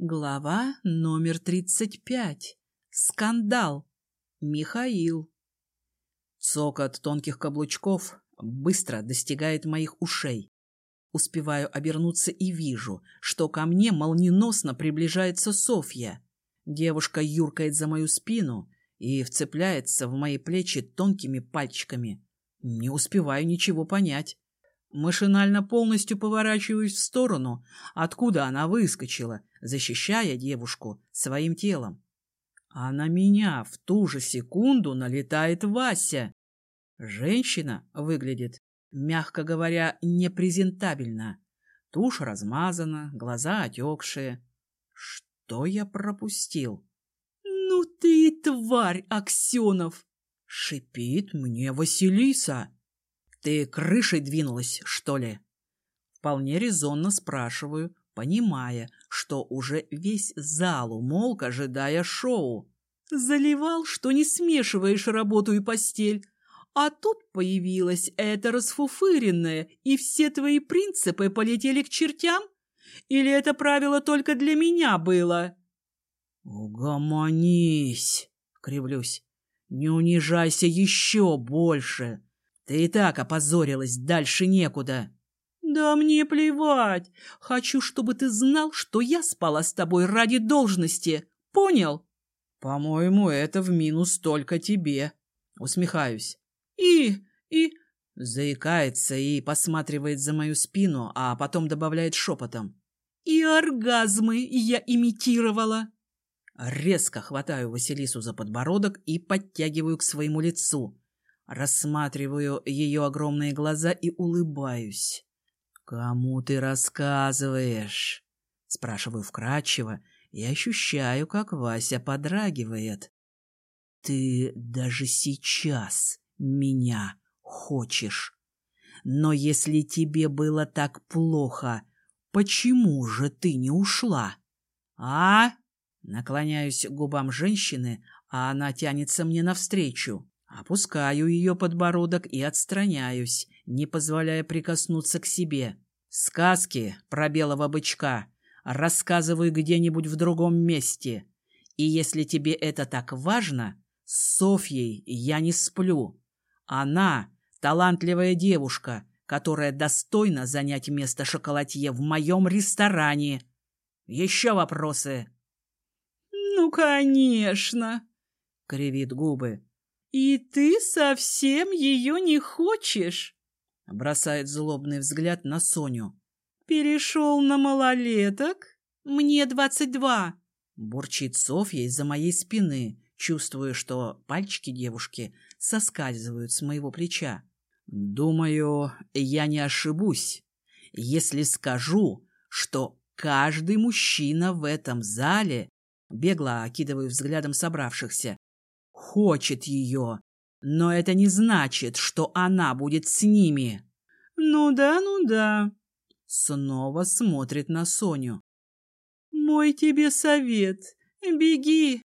Глава номер тридцать пять. Скандал. Михаил. Цокот тонких каблучков быстро достигает моих ушей. Успеваю обернуться и вижу, что ко мне молниеносно приближается Софья. Девушка юркает за мою спину и вцепляется в мои плечи тонкими пальчиками. Не успеваю ничего понять. Машинально полностью поворачиваюсь в сторону, откуда она выскочила, защищая девушку своим телом. А на меня в ту же секунду налетает Вася. Женщина выглядит, мягко говоря, непрезентабельно. Тушь размазана, глаза отекшие. Что я пропустил? «Ну ты тварь, Аксенов!» — шипит мне Василиса. «Ты крышей двинулась, что ли?» Вполне резонно спрашиваю, понимая, что уже весь зал умолк, ожидая шоу. «Заливал, что не смешиваешь работу и постель, а тут появилась эта расфуфыренная, и все твои принципы полетели к чертям? Или это правило только для меня было?» «Угомонись!» — кривлюсь. «Не унижайся еще больше!» Ты и так опозорилась, дальше некуда. Да мне плевать. Хочу, чтобы ты знал, что я спала с тобой ради должности. Понял? По-моему, это в минус только тебе. Усмехаюсь. И... и... Заикается и посматривает за мою спину, а потом добавляет шепотом. И оргазмы я имитировала. Резко хватаю Василису за подбородок и подтягиваю к своему лицу. Рассматриваю ее огромные глаза и улыбаюсь. «Кому ты рассказываешь?» Спрашиваю вкратчиво и ощущаю, как Вася подрагивает. «Ты даже сейчас меня хочешь. Но если тебе было так плохо, почему же ты не ушла? А?» Наклоняюсь к губам женщины, а она тянется мне навстречу. Опускаю ее подбородок и отстраняюсь, не позволяя прикоснуться к себе. Сказки про белого бычка рассказываю где-нибудь в другом месте. И если тебе это так важно, с Софьей я не сплю. Она — талантливая девушка, которая достойна занять место шоколадье в моем ресторане. Еще вопросы? — Ну, конечно, — кривит губы. «И ты совсем ее не хочешь?» Бросает злобный взгляд на Соню. «Перешел на малолеток? Мне двадцать два!» Бурчит Софья из-за моей спины, чувствуя, что пальчики девушки соскальзывают с моего плеча. «Думаю, я не ошибусь, если скажу, что каждый мужчина в этом зале, бегло окидываю взглядом собравшихся, хочет ее, но это не значит, что она будет с ними. Ну да, ну да. Снова смотрит на Соню. Мой тебе совет. Беги.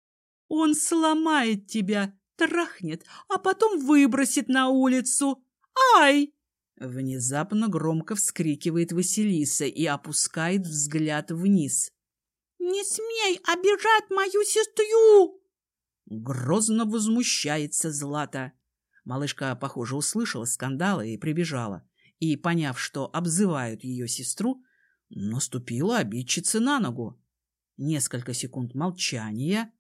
Он сломает тебя, трахнет, а потом выбросит на улицу. Ай! Внезапно громко вскрикивает Василиса и опускает взгляд вниз. «Не смей обижать мою сестру!» Грозно возмущается Злата. Малышка, похоже, услышала скандалы и прибежала. И, поняв, что обзывают ее сестру, наступила обидчице на ногу. Несколько секунд молчания,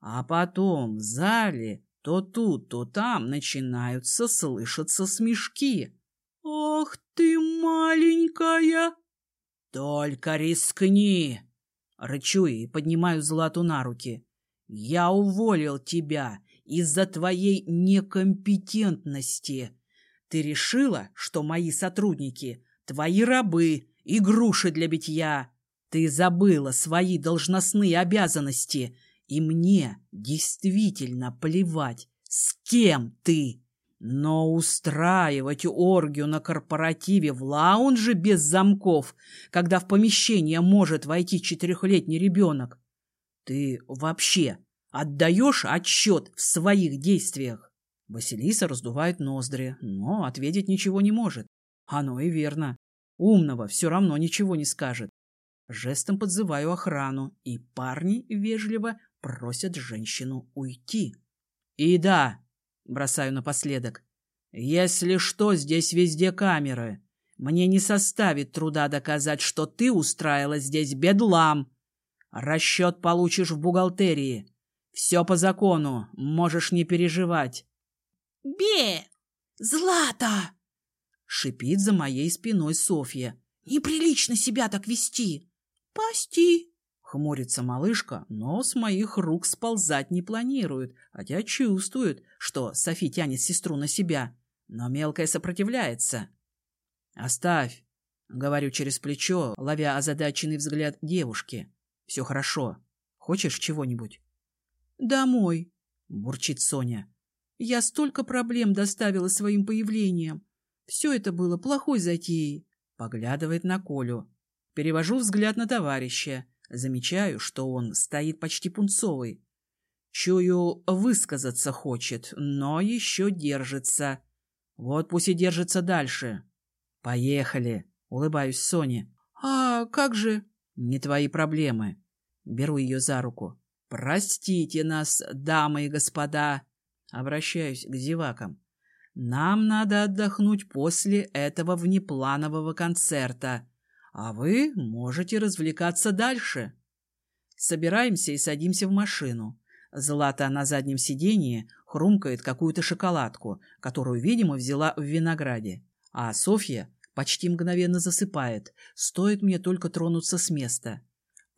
а потом в зале то тут, то там начинаются слышаться смешки. «Ах ты маленькая!» «Только рискни!» Рычу и поднимаю Злату на руки. Я уволил тебя из-за твоей некомпетентности. Ты решила, что мои сотрудники — твои рабы, игруши для битья. Ты забыла свои должностные обязанности, и мне действительно плевать, с кем ты. Но устраивать оргию на корпоративе в лаунже без замков, когда в помещение может войти четырехлетний ребенок, ты вообще отдаешь отчет в своих действиях? Василиса раздувает ноздри, но ответить ничего не может. Оно и верно. Умного все равно ничего не скажет. Жестом подзываю охрану, и парни вежливо просят женщину уйти. И да, бросаю напоследок, если что, здесь везде камеры. Мне не составит труда доказать, что ты устраивала здесь бедлам. Расчет получишь в бухгалтерии. Все по закону, можешь не переживать. — Бе! Злата! — шипит за моей спиной Софья. — Неприлично себя так вести. — Пасти! — хмурится малышка, но с моих рук сползать не планирует, хотя чувствует, что Софи тянет сестру на себя, но мелкая сопротивляется. — Оставь! — говорю через плечо, ловя озадаченный взгляд девушки. — Все хорошо. Хочешь чего-нибудь? — Домой! — бурчит Соня. Я столько проблем доставила своим появлением. Все это было плохой затеей. Поглядывает на Колю. Перевожу взгляд на товарища. Замечаю, что он стоит почти пунцовый. Чую, высказаться хочет, но еще держится. Вот пусть и держится дальше. Поехали. Улыбаюсь Соне. А как же? Не твои проблемы. Беру ее за руку. Простите нас, дамы и господа. Обращаюсь к зевакам. Нам надо отдохнуть после этого внепланового концерта, а вы можете развлекаться дальше. Собираемся и садимся в машину. Злата на заднем сиденье хрумкает какую-то шоколадку, которую, видимо, взяла в винограде. А Софья почти мгновенно засыпает, стоит мне только тронуться с места.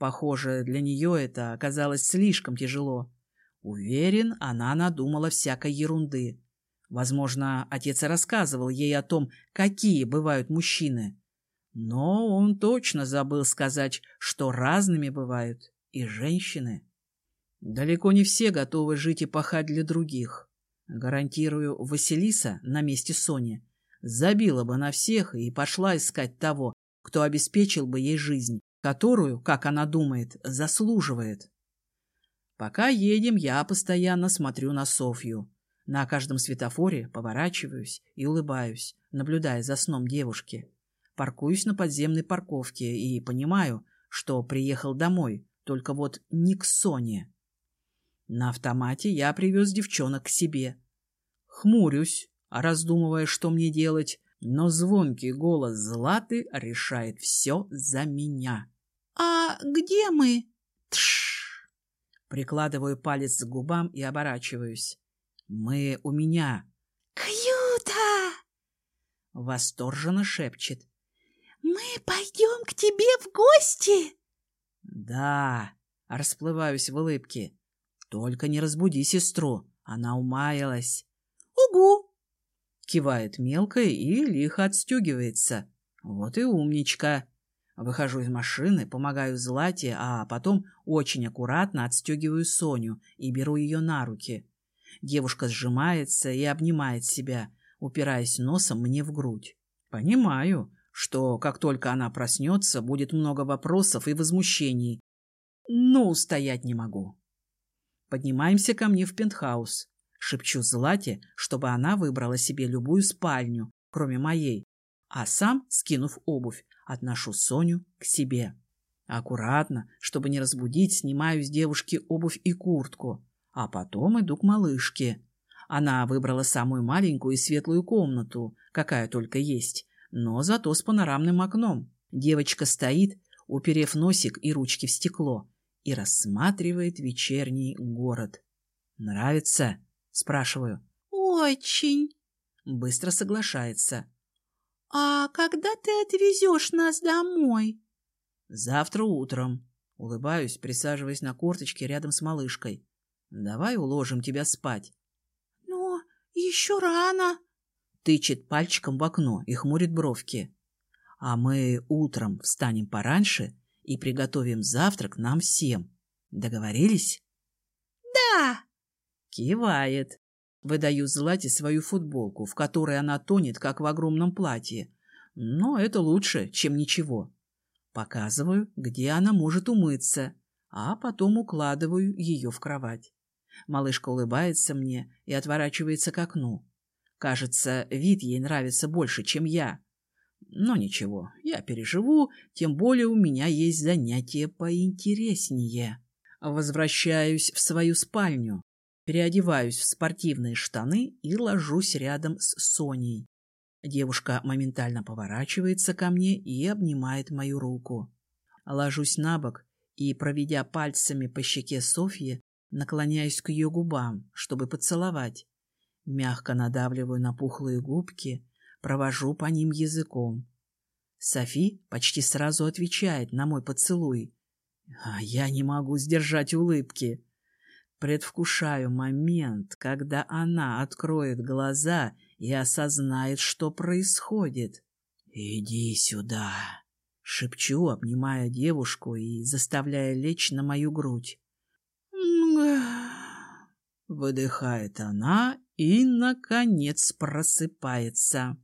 Похоже, для нее это оказалось слишком тяжело. Уверен, она надумала всякой ерунды. Возможно, отец рассказывал ей о том, какие бывают мужчины. Но он точно забыл сказать, что разными бывают и женщины. Далеко не все готовы жить и пахать для других. Гарантирую, Василиса на месте Сони забила бы на всех и пошла искать того, кто обеспечил бы ей жизнь, которую, как она думает, заслуживает. Пока едем, я постоянно смотрю на Софью. На каждом светофоре поворачиваюсь и улыбаюсь, наблюдая за сном девушки. Паркуюсь на подземной парковке и понимаю, что приехал домой, только вот не к Соне. На автомате я привез девчонок к себе. Хмурюсь, раздумывая, что мне делать, но звонкий голос Златы решает все за меня. — А где мы? Тш! Прикладываю палец к губам и оборачиваюсь. «Мы у меня». «Кьюта!» Восторженно шепчет. «Мы пойдем к тебе в гости?» «Да», расплываюсь в улыбке. «Только не разбуди сестру, она умаялась». «Угу!» Кивает мелкая и лихо отстегивается. Вот и умничка. Выхожу из машины, помогаю Злате, а потом очень аккуратно отстегиваю Соню и беру ее на руки. Девушка сжимается и обнимает себя, упираясь носом мне в грудь. Понимаю, что как только она проснется, будет много вопросов и возмущений. Но устоять не могу. Поднимаемся ко мне в пентхаус. Шепчу Злате, чтобы она выбрала себе любую спальню, кроме моей, а сам, скинув обувь, отношу Соню к себе. Аккуратно, чтобы не разбудить, снимаю с девушки обувь и куртку, а потом иду к малышке. Она выбрала самую маленькую и светлую комнату, какая только есть, но зато с панорамным окном. Девочка стоит, уперев носик и ручки в стекло, и рассматривает вечерний город. «Нравится?» — спрашиваю. «Очень!» — быстро соглашается. «А когда ты отвезешь нас домой?» «Завтра утром». Улыбаюсь, присаживаясь на корточке рядом с малышкой. «Давай уложим тебя спать». «Но еще рано». Тычет пальчиком в окно и хмурит бровки. «А мы утром встанем пораньше и приготовим завтрак нам всем. Договорились?» «Да!» Кивает. Выдаю Злате свою футболку, в которой она тонет, как в огромном платье. Но это лучше, чем ничего. Показываю, где она может умыться, а потом укладываю ее в кровать. Малышка улыбается мне и отворачивается к окну. Кажется, вид ей нравится больше, чем я. Но ничего, я переживу, тем более у меня есть занятие поинтереснее. Возвращаюсь в свою спальню, переодеваюсь в спортивные штаны и ложусь рядом с Соней. Девушка моментально поворачивается ко мне и обнимает мою руку. Ложусь на бок и, проведя пальцами по щеке Софьи, наклоняюсь к ее губам, чтобы поцеловать. Мягко надавливаю на пухлые губки, провожу по ним языком. Софи почти сразу отвечает на мой поцелуй. А я не могу сдержать улыбки. Предвкушаю момент, когда она откроет глаза и осознает, что происходит. «Иди сюда!» — шепчу, обнимая девушку и заставляя лечь на мою грудь. Выдыхает она и, наконец, просыпается.